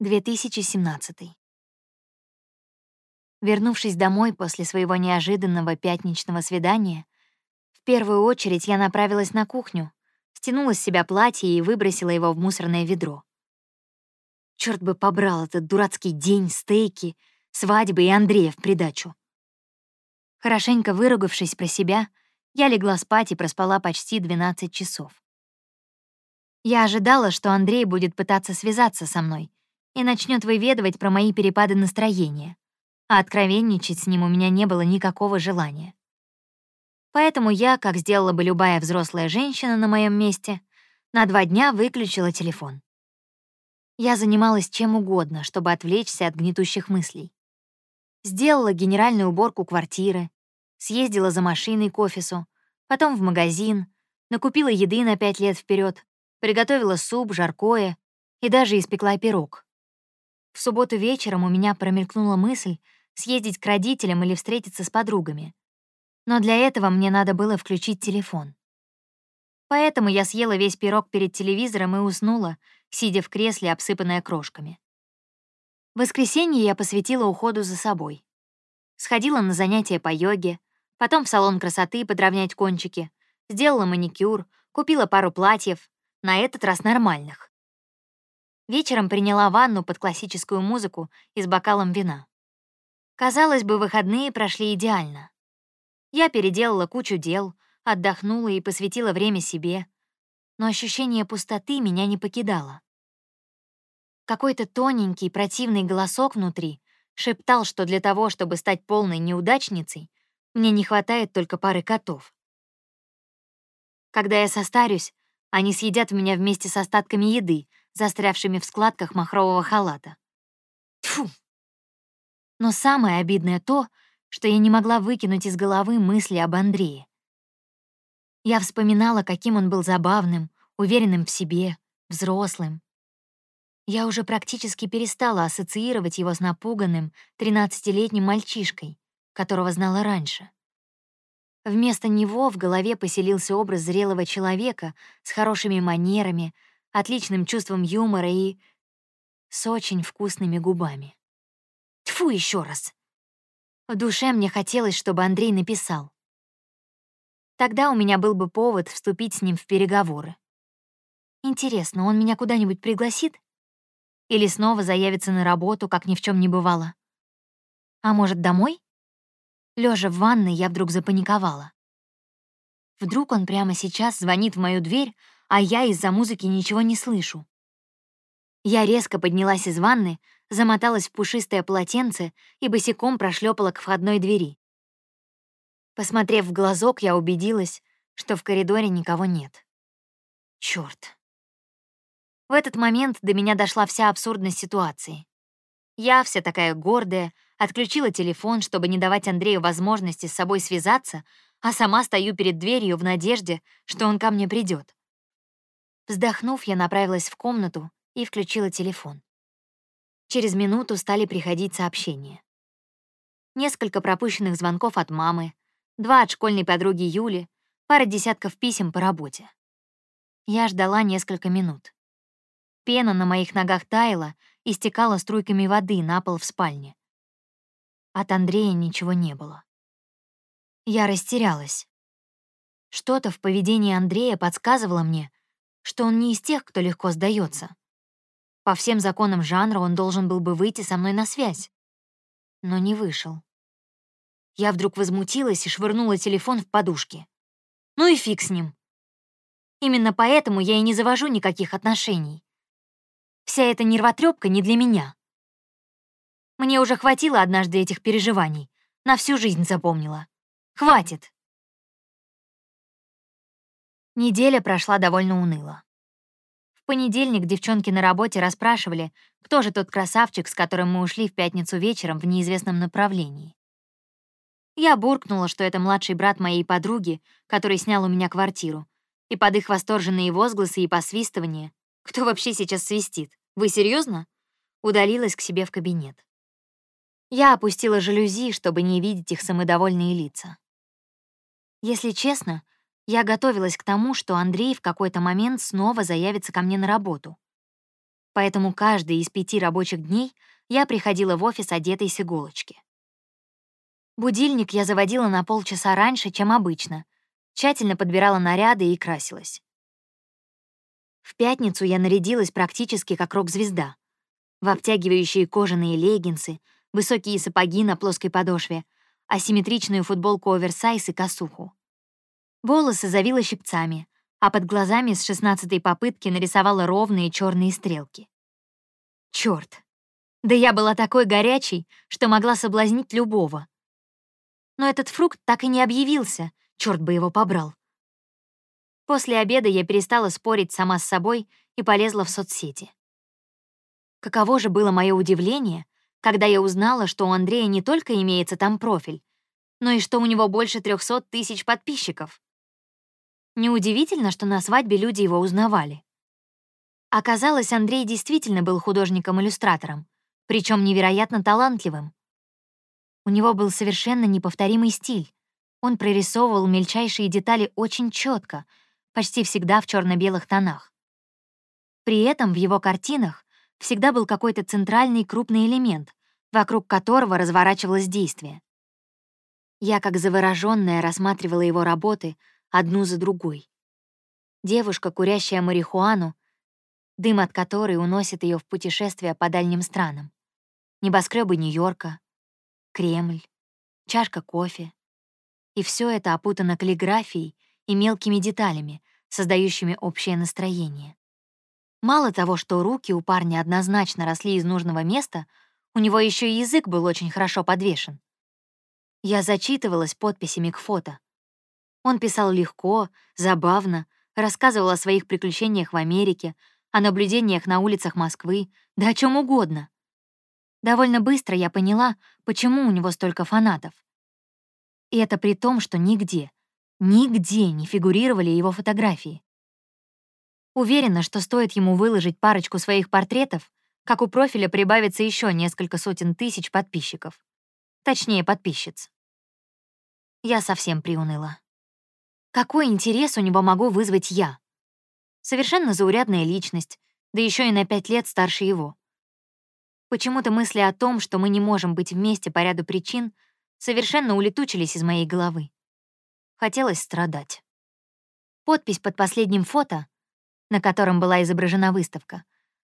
2017. Вернувшись домой после своего неожиданного пятничного свидания, в первую очередь я направилась на кухню, стянула с себя платье и выбросила его в мусорное ведро. Черт бы побрал этот дурацкий день, стейки, свадьбы и Андрея в придачу. Хорошенько выругавшись про себя, я легла спать и проспала почти 12 часов. Я ожидала, что Андрей будет пытаться связаться со мной, и начнет выведывать про мои перепады настроения, а откровенничать с ним у меня не было никакого желания. Поэтому я, как сделала бы любая взрослая женщина на моем месте, на два дня выключила телефон. Я занималась чем угодно, чтобы отвлечься от гнетущих мыслей. Сделала генеральную уборку квартиры, съездила за машиной к офису, потом в магазин, накупила еды на пять лет вперед, приготовила суп, жаркое и даже испекла пирог. В субботу вечером у меня промелькнула мысль съездить к родителям или встретиться с подругами. Но для этого мне надо было включить телефон. Поэтому я съела весь пирог перед телевизором и уснула, сидя в кресле, обсыпанная крошками. В воскресенье я посвятила уходу за собой. Сходила на занятия по йоге, потом в салон красоты подровнять кончики, сделала маникюр, купила пару платьев, на этот раз нормальных. Вечером приняла ванну под классическую музыку и с бокалом вина. Казалось бы, выходные прошли идеально. Я переделала кучу дел, отдохнула и посвятила время себе, но ощущение пустоты меня не покидало. Какой-то тоненький, противный голосок внутри шептал, что для того, чтобы стать полной неудачницей, мне не хватает только пары котов. Когда я состарюсь, они съедят меня вместе с остатками еды, застрявшими в складках махрового халата. Тьфу! Но самое обидное то, что я не могла выкинуть из головы мысли об Андрее. Я вспоминала, каким он был забавным, уверенным в себе, взрослым. Я уже практически перестала ассоциировать его с напуганным 13-летним мальчишкой, которого знала раньше. Вместо него в голове поселился образ зрелого человека с хорошими манерами, отличным чувством юмора и с очень вкусными губами. Тьфу, еще раз. В душе мне хотелось, чтобы Андрей написал. Тогда у меня был бы повод вступить с ним в переговоры. Интересно, он меня куда-нибудь пригласит? Или снова заявится на работу, как ни в чем не бывало? А может, домой? Лежа в ванной, я вдруг запаниковала. Вдруг он прямо сейчас звонит в мою дверь, а я из-за музыки ничего не слышу. Я резко поднялась из ванны, замоталась в пушистое полотенце и босиком прошлепала к входной двери. Посмотрев в глазок, я убедилась, что в коридоре никого нет. Чёрт. В этот момент до меня дошла вся абсурдность ситуации. Я, вся такая гордая, отключила телефон, чтобы не давать Андрею возможности с собой связаться, а сама стою перед дверью в надежде, что он ко мне придет. Вздохнув, я направилась в комнату и включила телефон. Через минуту стали приходить сообщения. Несколько пропущенных звонков от мамы, два от школьной подруги Юли, пара десятков писем по работе. Я ждала несколько минут. Пена на моих ногах таяла и стекала струйками воды на пол в спальне. От Андрея ничего не было. Я растерялась. Что-то в поведении Андрея подсказывало мне, что он не из тех, кто легко сдается. По всем законам жанра он должен был бы выйти со мной на связь. Но не вышел. Я вдруг возмутилась и швырнула телефон в подушки. Ну и фиг с ним. Именно поэтому я и не завожу никаких отношений. Вся эта нервотрепка не для меня. Мне уже хватило однажды этих переживаний. На всю жизнь запомнила. Хватит. Неделя прошла довольно уныло. В понедельник девчонки на работе расспрашивали, кто же тот красавчик, с которым мы ушли в пятницу вечером в неизвестном направлении. Я буркнула, что это младший брат моей подруги, который снял у меня квартиру, и под их восторженные возгласы и посвистывания «Кто вообще сейчас свистит? Вы серьезно? удалилась к себе в кабинет. Я опустила жалюзи, чтобы не видеть их самодовольные лица. Если честно, я готовилась к тому, что Андрей в какой-то момент снова заявится ко мне на работу. Поэтому каждый из пяти рабочих дней я приходила в офис одетой с иголочки. Будильник я заводила на полчаса раньше, чем обычно, тщательно подбирала наряды и красилась. В пятницу я нарядилась практически как рок-звезда. В обтягивающие кожаные леггинсы, высокие сапоги на плоской подошве, асимметричную футболку оверсайз и косуху. Волосы завила щипцами, а под глазами с шестнадцатой попытки нарисовала ровные черные стрелки. Черт! Да я была такой горячей, что могла соблазнить любого. Но этот фрукт так и не объявился, черт бы его побрал. После обеда я перестала спорить сама с собой и полезла в соцсети. Каково же было мое удивление, когда я узнала, что у Андрея не только имеется там профиль, но и что у него больше 300 тысяч подписчиков. Неудивительно, что на свадьбе люди его узнавали. Оказалось, Андрей действительно был художником-иллюстратором, причем невероятно талантливым. У него был совершенно неповторимый стиль. Он прорисовывал мельчайшие детали очень четко, почти всегда в черно белых тонах. При этом в его картинах всегда был какой-то центральный крупный элемент, вокруг которого разворачивалось действие. Я, как заворожённая, рассматривала его работы одну за другой. Девушка, курящая марихуану, дым от которой уносит ее в путешествие по дальним странам. Небоскребы Нью-Йорка, Кремль, чашка кофе. И все это опутано каллиграфией и мелкими деталями, создающими общее настроение. Мало того, что руки у парня однозначно росли из нужного места, у него еще и язык был очень хорошо подвешен. Я зачитывалась подписями к фото. Он писал легко, забавно, рассказывал о своих приключениях в Америке, о наблюдениях на улицах Москвы, да о чем угодно. Довольно быстро я поняла, почему у него столько фанатов. И это при том, что нигде, нигде не фигурировали его фотографии. Уверена, что стоит ему выложить парочку своих портретов, как у профиля прибавится еще несколько сотен тысяч подписчиков. Точнее, подписчиц. Я совсем приуныла. Какой интерес у него могу вызвать я? Совершенно заурядная личность, да еще и на пять лет старше его. Почему-то мысли о том, что мы не можем быть вместе по ряду причин, совершенно улетучились из моей головы. Хотелось страдать. Подпись под последним фото, на котором была изображена выставка,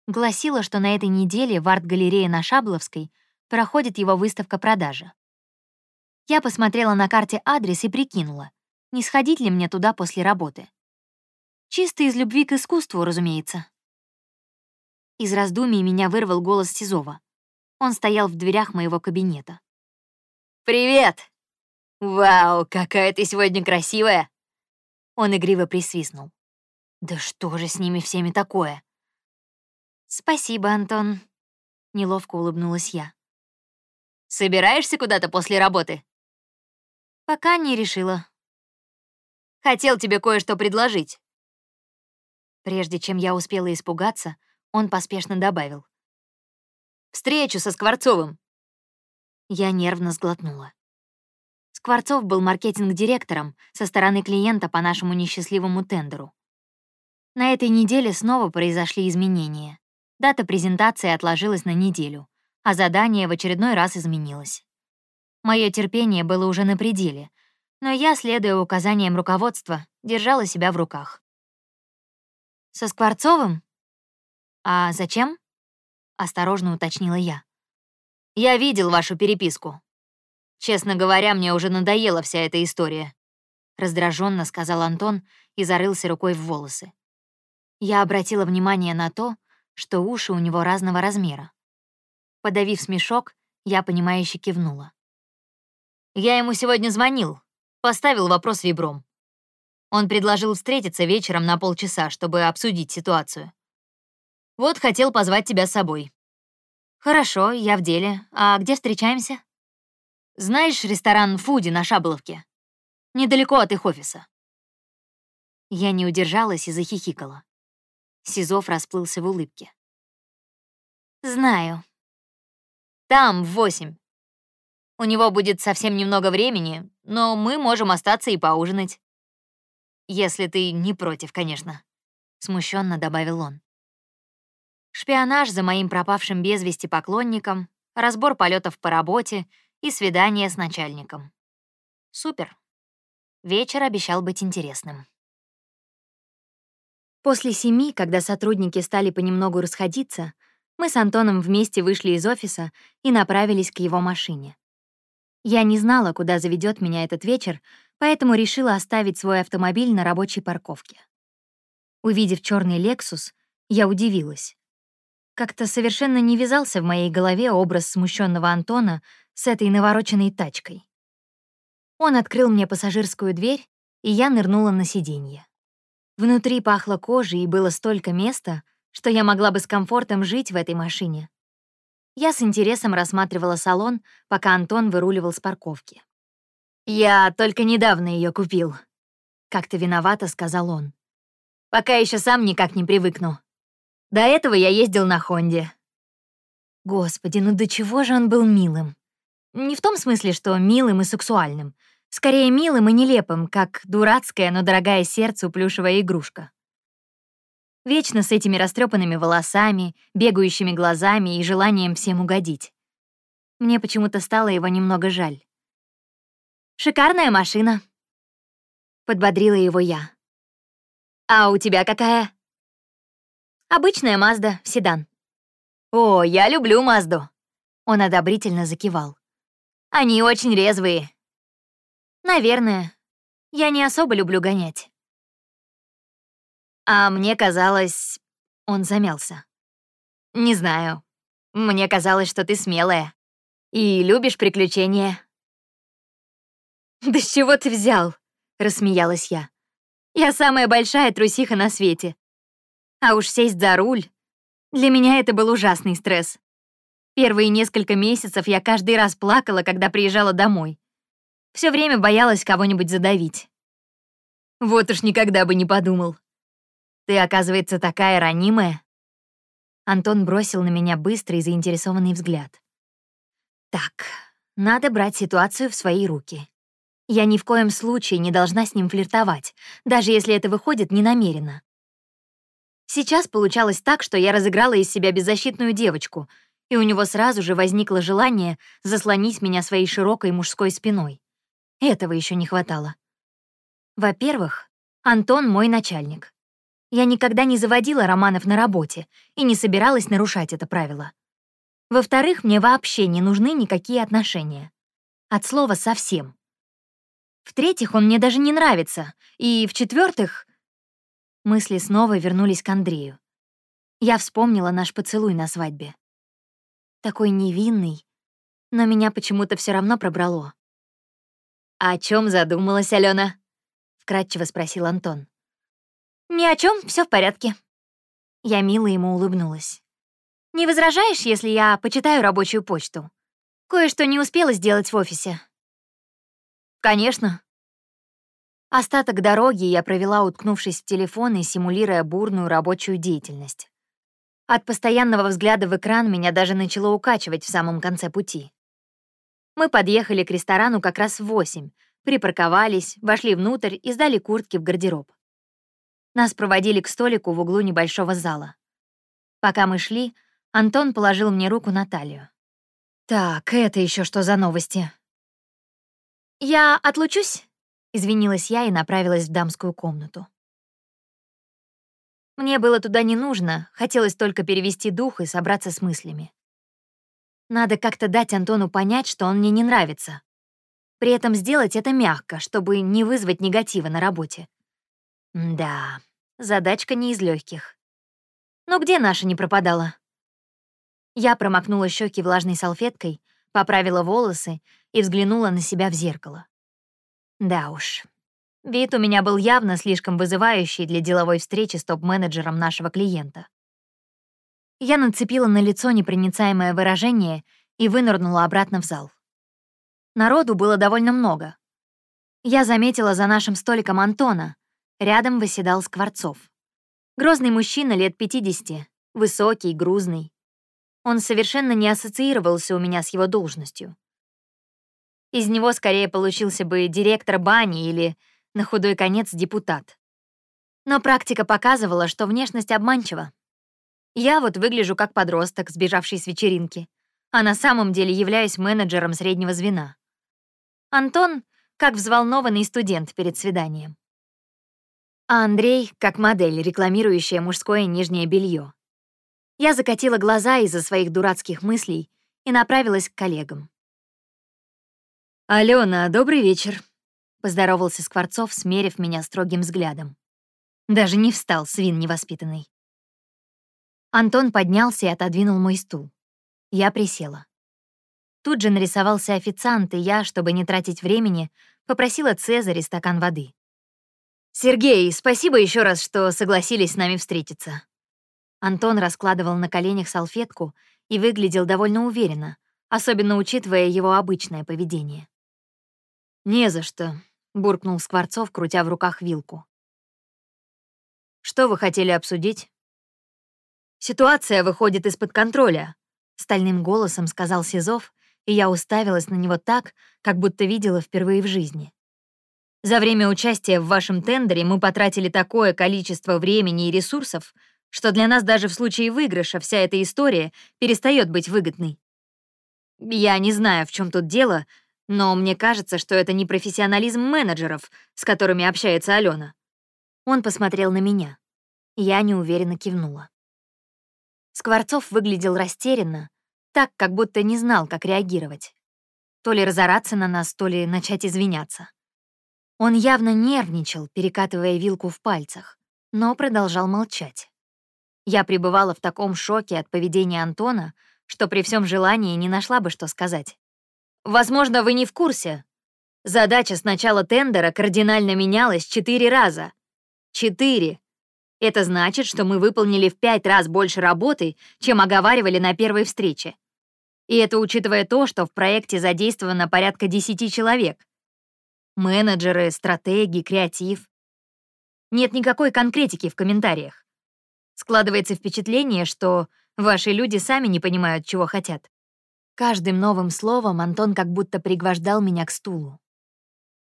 гласила, что на этой неделе в арт-галерее на Шабловской проходит его выставка-продажа. Я посмотрела на карте адрес и прикинула, не сходить ли мне туда после работы. Чисто из любви к искусству, разумеется. Из раздумий меня вырвал голос Сизова. Он стоял в дверях моего кабинета. «Привет! Вау, какая ты сегодня красивая!» Он игриво присвистнул. «Да что же с ними всеми такое?» «Спасибо, Антон», — неловко улыбнулась я. «Собираешься куда-то после работы?» «Пока не решила». «Хотел тебе кое-что предложить». Прежде чем я успела испугаться, он поспешно добавил. «Встречу со Скворцовым!» Я нервно сглотнула. Скворцов был маркетинг-директором со стороны клиента по нашему несчастливому тендеру. На этой неделе снова произошли изменения. Дата презентации отложилась на неделю, а задание в очередной раз изменилось. Мое терпение было уже на пределе, но я, следуя указаниям руководства, держала себя в руках. «Со Скворцовым?» «А зачем?» — осторожно уточнила я. «Я видел вашу переписку. Честно говоря, мне уже надоела вся эта история», — раздраженно сказал Антон и зарылся рукой в волосы. Я обратила внимание на то, что уши у него разного размера. Подавив смешок, я понимающе кивнула. «Я ему сегодня звонил, поставил вопрос вибром. Он предложил встретиться вечером на полчаса, чтобы обсудить ситуацию. Вот хотел позвать тебя с собой». «Хорошо, я в деле. А где встречаемся?» «Знаешь ресторан «Фуди» на Шабловке? Недалеко от их офиса». Я не удержалась и захихикала. Сизов расплылся в улыбке. «Знаю. Там, в восемь. У него будет совсем немного времени, но мы можем остаться и поужинать. Если ты не против, конечно», — смущенно добавил он. Шпионаж за моим пропавшим без вести поклонником, разбор полетов по работе и свидание с начальником. Супер. Вечер обещал быть интересным. После семи, когда сотрудники стали понемногу расходиться, мы с Антоном вместе вышли из офиса и направились к его машине. Я не знала, куда заведет меня этот вечер, поэтому решила оставить свой автомобиль на рабочей парковке. Увидев черный Lexus, я удивилась. Как-то совершенно не вязался в моей голове образ смущенного Антона с этой навороченной тачкой. Он открыл мне пассажирскую дверь, и я нырнула на сиденье. Внутри пахло кожей и было столько места, что я могла бы с комфортом жить в этой машине. Я с интересом рассматривала салон, пока Антон выруливал с парковки. «Я только недавно ее купил», — как-то виновато сказал он. «Пока еще сам никак не привыкну. До этого я ездил на Хонде. Господи, ну до чего же он был милым? Не в том смысле, что милым и сексуальным. Скорее, милым и нелепым, как дурацкая, но дорогая сердцу плюшевая игрушка. Вечно с этими растрепанными волосами, бегающими глазами и желанием всем угодить. Мне почему-то стало его немного жаль. «Шикарная машина», — подбодрила его я. «А у тебя какая?» Обычная Мазда, седан. О, я люблю Мазду. Он одобрительно закивал. Они очень резвые. Наверное. Я не особо люблю гонять. А мне казалось... Он замялся. Не знаю. Мне казалось, что ты смелая. И любишь приключения. «Да с чего ты взял?» — рассмеялась я. «Я самая большая трусиха на свете. А уж сесть за руль. Для меня это был ужасный стресс. Первые несколько месяцев я каждый раз плакала, когда приезжала домой. Все время боялась кого-нибудь задавить. Вот уж никогда бы не подумал. Ты, оказывается, такая ранимая. Антон бросил на меня быстрый и заинтересованный взгляд. Так, надо брать ситуацию в свои руки. Я ни в коем случае не должна с ним флиртовать, даже если это выходит ненамеренно. Сейчас получалось так, что я разыграла из себя беззащитную девочку, и у него сразу же возникло желание заслонить меня своей широкой мужской спиной. Этого еще не хватало. Во-первых, Антон — мой начальник. Я никогда не заводила романов на работе и не собиралась нарушать это правило. Во-вторых, мне вообще не нужны никакие отношения. От слова «совсем». В-третьих, он мне даже не нравится. И, в-четвертых, Мысли снова вернулись к Андрею. Я вспомнила наш поцелуй на свадьбе. Такой невинный, но меня почему-то все равно пробрало. «А «О чем задумалась Алена? вкратчиво спросил Антон. «Ни о чем, все в порядке». Я мило ему улыбнулась. «Не возражаешь, если я почитаю рабочую почту? Кое-что не успела сделать в офисе». «Конечно», Остаток дороги я провела, уткнувшись в телефон и симулируя бурную рабочую деятельность. От постоянного взгляда в экран меня даже начало укачивать в самом конце пути. Мы подъехали к ресторану как раз в восемь, припарковались, вошли внутрь и сдали куртки в гардероб. Нас проводили к столику в углу небольшого зала. Пока мы шли, Антон положил мне руку на талию. «Так, это еще что за новости?» «Я отлучусь?» Извинилась я и направилась в дамскую комнату. Мне было туда не нужно, хотелось только перевести дух и собраться с мыслями. Надо как-то дать Антону понять, что он мне не нравится. При этом сделать это мягко, чтобы не вызвать негатива на работе. Да, задачка не из легких. Но где наша не пропадала? Я промокнула щеки влажной салфеткой, поправила волосы и взглянула на себя в зеркало. Да уж. Вид у меня был явно слишком вызывающий для деловой встречи с топ-менеджером нашего клиента. Я нацепила на лицо непроницаемое выражение и вынырнула обратно в зал. Народу было довольно много. Я заметила за нашим столиком Антона. Рядом восседал Скворцов. Грозный мужчина лет 50, высокий, грузный. Он совершенно не ассоциировался у меня с его должностью. Из него скорее получился бы директор бани или, на худой конец, депутат. Но практика показывала, что внешность обманчива. Я вот выгляжу как подросток, сбежавший с вечеринки, а на самом деле являюсь менеджером среднего звена. Антон — как взволнованный студент перед свиданием. А Андрей — как модель, рекламирующая мужское нижнее белье. Я закатила глаза из-за своих дурацких мыслей и направилась к коллегам. «Алена, добрый вечер», — поздоровался Скворцов, смерив меня строгим взглядом. Даже не встал, свин невоспитанный. Антон поднялся и отодвинул мой стул. Я присела. Тут же нарисовался официант, и я, чтобы не тратить времени, попросила Цезарь стакан воды. «Сергей, спасибо еще раз, что согласились с нами встретиться». Антон раскладывал на коленях салфетку и выглядел довольно уверенно, особенно учитывая его обычное поведение. «Не за что», — буркнул Скворцов, крутя в руках вилку. «Что вы хотели обсудить?» «Ситуация выходит из-под контроля», — стальным голосом сказал Сизов, и я уставилась на него так, как будто видела впервые в жизни. «За время участия в вашем тендере мы потратили такое количество времени и ресурсов, что для нас даже в случае выигрыша вся эта история перестает быть выгодной. Я не знаю, в чем тут дело, но мне кажется, что это не профессионализм менеджеров, с которыми общается Алена. Он посмотрел на меня. Я неуверенно кивнула. Скворцов выглядел растерянно, так, как будто не знал, как реагировать. То ли разораться на нас, то ли начать извиняться. Он явно нервничал, перекатывая вилку в пальцах, но продолжал молчать. Я пребывала в таком шоке от поведения Антона, что при всем желании не нашла бы, что сказать. «Возможно, вы не в курсе. Задача с начала тендера кардинально менялась четыре раза. Четыре. Это значит, что мы выполнили в пять раз больше работы, чем оговаривали на первой встрече. И это учитывая то, что в проекте задействовано порядка десяти человек. Менеджеры, стратеги, креатив. Нет никакой конкретики в комментариях. Складывается впечатление, что ваши люди сами не понимают, чего хотят. Каждым новым словом Антон как будто пригвождал меня к стулу.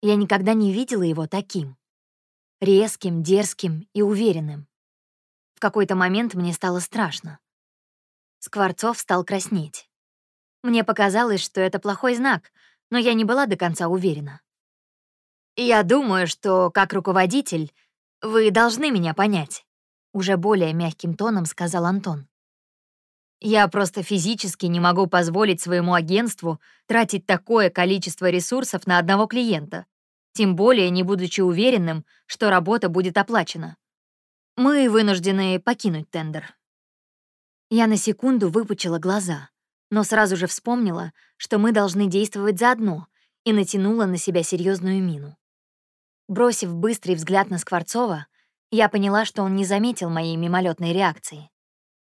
Я никогда не видела его таким резким, дерзким и уверенным. В какой-то момент мне стало страшно. Скворцов стал краснеть. Мне показалось, что это плохой знак, но я не была до конца уверена. «Я думаю, что, как руководитель, вы должны меня понять», уже более мягким тоном сказал Антон. «Я просто физически не могу позволить своему агентству тратить такое количество ресурсов на одного клиента тем более не будучи уверенным, что работа будет оплачена. Мы вынуждены покинуть тендер. Я на секунду выпучила глаза, но сразу же вспомнила, что мы должны действовать заодно, и натянула на себя серьезную мину. Бросив быстрый взгляд на Скворцова, я поняла, что он не заметил моей мимолетной реакции.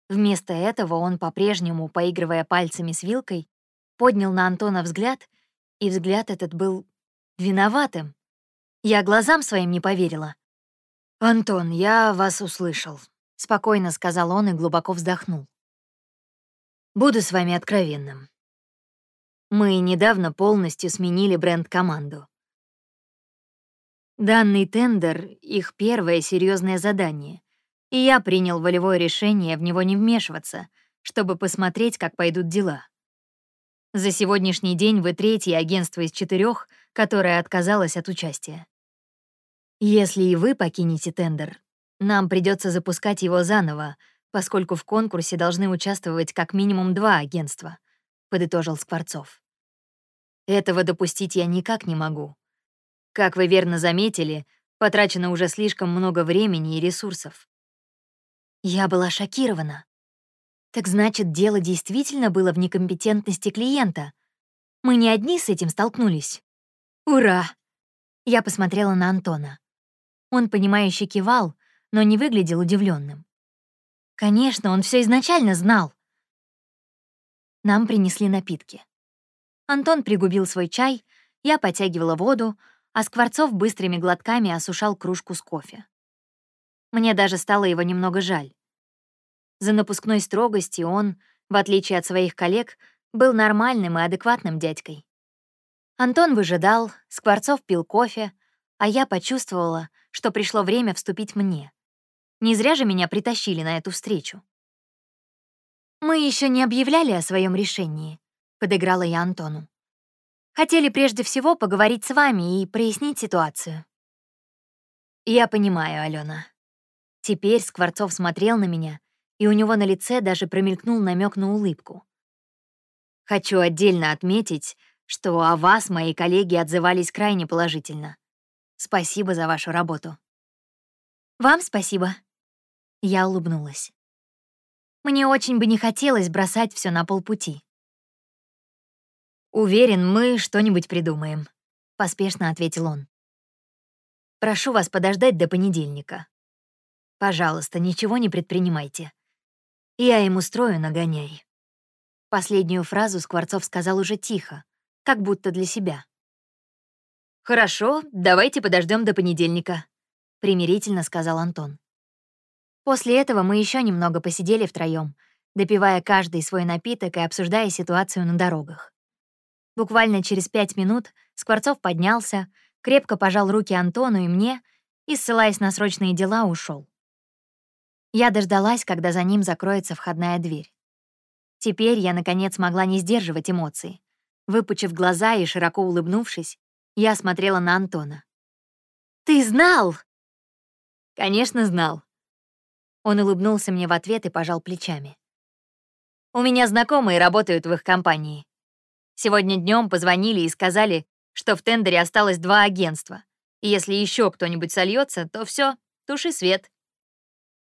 Вместо этого он, по-прежнему поигрывая пальцами с вилкой, поднял на Антона взгляд, и взгляд этот был виноватым. Я глазам своим не поверила. «Антон, я вас услышал», — спокойно сказал он и глубоко вздохнул. «Буду с вами откровенным. Мы недавно полностью сменили бренд-команду. Данный тендер — их первое серьезное задание, и я принял волевое решение в него не вмешиваться, чтобы посмотреть, как пойдут дела. За сегодняшний день вы третье агентство из четырех, которое отказалось от участия. Если и вы покинете тендер, нам придется запускать его заново, поскольку в конкурсе должны участвовать как минимум два агентства, подытожил Скворцов. Этого допустить я никак не могу. Как вы верно заметили, потрачено уже слишком много времени и ресурсов. Я была шокирована. Так значит, дело действительно было в некомпетентности клиента. Мы не одни с этим столкнулись. Ура! Я посмотрела на Антона. Он, понимающе кивал, но не выглядел удивленным. Конечно, он все изначально знал. Нам принесли напитки. Антон пригубил свой чай, я потягивала воду, а Скворцов быстрыми глотками осушал кружку с кофе. Мне даже стало его немного жаль. За напускной строгостью он, в отличие от своих коллег, был нормальным и адекватным дядькой. Антон выжидал, Скворцов пил кофе, а я почувствовала, что пришло время вступить мне. Не зря же меня притащили на эту встречу. «Мы еще не объявляли о своем решении», — подыграла я Антону. «Хотели прежде всего поговорить с вами и прояснить ситуацию». «Я понимаю, Алена». Теперь Скворцов смотрел на меня, и у него на лице даже промелькнул намек на улыбку. «Хочу отдельно отметить, что о вас мои коллеги отзывались крайне положительно. Спасибо за вашу работу». «Вам спасибо». Я улыбнулась. Мне очень бы не хотелось бросать все на полпути. «Уверен, мы что-нибудь придумаем», — поспешно ответил он. «Прошу вас подождать до понедельника. Пожалуйста, ничего не предпринимайте. Я им устрою нагоняй». Последнюю фразу Скворцов сказал уже тихо, как будто для себя. «Хорошо, давайте подождем до понедельника», — примирительно сказал Антон. После этого мы еще немного посидели втроем, допивая каждый свой напиток и обсуждая ситуацию на дорогах. Буквально через пять минут Скворцов поднялся, крепко пожал руки Антону и мне и, ссылаясь на срочные дела, ушел. Я дождалась, когда за ним закроется входная дверь. Теперь я, наконец, могла не сдерживать эмоций. Выпучив глаза и широко улыбнувшись, я смотрела на Антона. «Ты знал?» «Конечно, знал», он улыбнулся мне в ответ и пожал плечами. «У меня знакомые работают в их компании. Сегодня днем позвонили и сказали, что в тендере осталось два агентства. И если еще кто-нибудь сольется, то все, туши свет».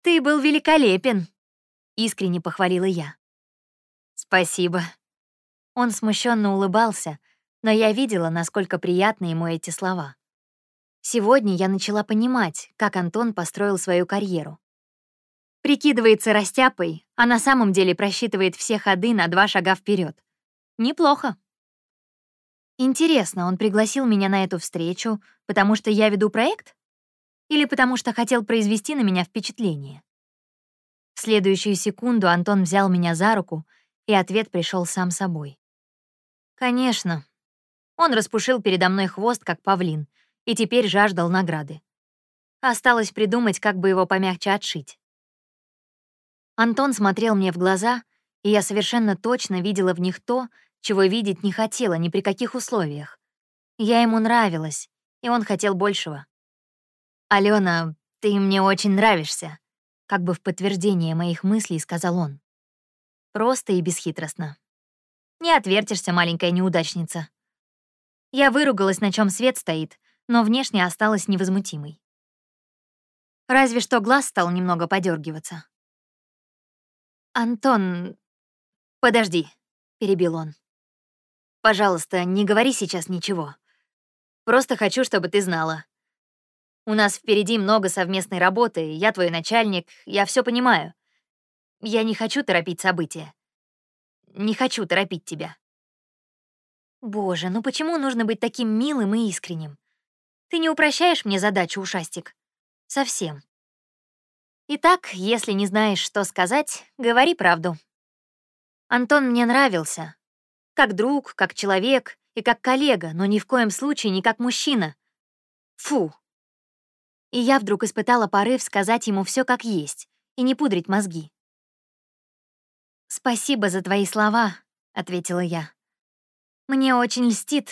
«Ты был великолепен», — искренне похвалила я. «Спасибо». Он смущенно улыбался, но я видела, насколько приятны ему эти слова. Сегодня я начала понимать, как Антон построил свою карьеру. Прикидывается растяпой, а на самом деле просчитывает все ходы на два шага вперед. Неплохо. Интересно, он пригласил меня на эту встречу, потому что я веду проект? Или потому что хотел произвести на меня впечатление? В следующую секунду Антон взял меня за руку, и ответ пришел сам собой. Конечно. Он распушил передо мной хвост, как павлин, и теперь жаждал награды. Осталось придумать, как бы его помягче отшить. Антон смотрел мне в глаза, и я совершенно точно видела в них то, чего видеть не хотела ни при каких условиях. Я ему нравилась, и он хотел большего. «Алена, ты мне очень нравишься», — как бы в подтверждение моих мыслей сказал он. Просто и бесхитростно. Не отвертишься, маленькая неудачница. Я выругалась, на чем свет стоит, но внешне осталась невозмутимой. Разве что глаз стал немного подергиваться. «Антон...» «Подожди», — перебил он. «Пожалуйста, не говори сейчас ничего. Просто хочу, чтобы ты знала. У нас впереди много совместной работы, я твой начальник, я все понимаю. Я не хочу торопить события. Не хочу торопить тебя». «Боже, ну почему нужно быть таким милым и искренним? Ты не упрощаешь мне задачу, ушастик? Совсем. Итак, если не знаешь, что сказать, говори правду. Антон мне нравился. Как друг, как человек и как коллега, но ни в коем случае не как мужчина. Фу. И я вдруг испытала порыв сказать ему все как есть и не пудрить мозги. «Спасибо за твои слова», — ответила я. «Мне очень льстит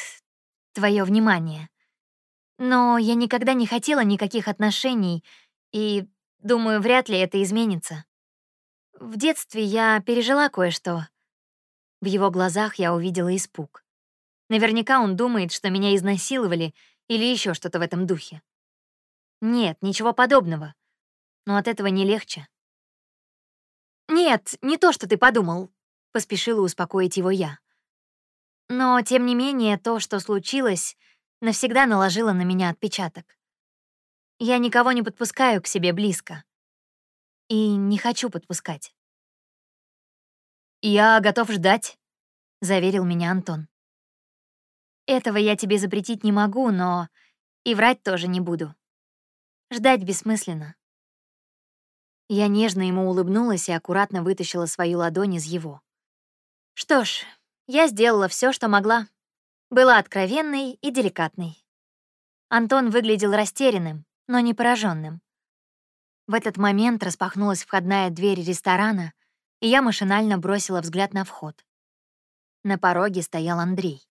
твое внимание. Но я никогда не хотела никаких отношений, и Думаю, вряд ли это изменится. В детстве я пережила кое-что. В его глазах я увидела испуг. Наверняка он думает, что меня изнасиловали или еще что-то в этом духе. Нет, ничего подобного. Но от этого не легче. «Нет, не то, что ты подумал», — поспешила успокоить его я. Но, тем не менее, то, что случилось, навсегда наложило на меня отпечаток. Я никого не подпускаю к себе близко. И не хочу подпускать. «Я готов ждать», — заверил меня Антон. «Этого я тебе запретить не могу, но и врать тоже не буду. Ждать бессмысленно». Я нежно ему улыбнулась и аккуратно вытащила свою ладонь из его. Что ж, я сделала все, что могла. Была откровенной и деликатной. Антон выглядел растерянным, но не пораженным. В этот момент распахнулась входная дверь ресторана, и я машинально бросила взгляд на вход. На пороге стоял Андрей.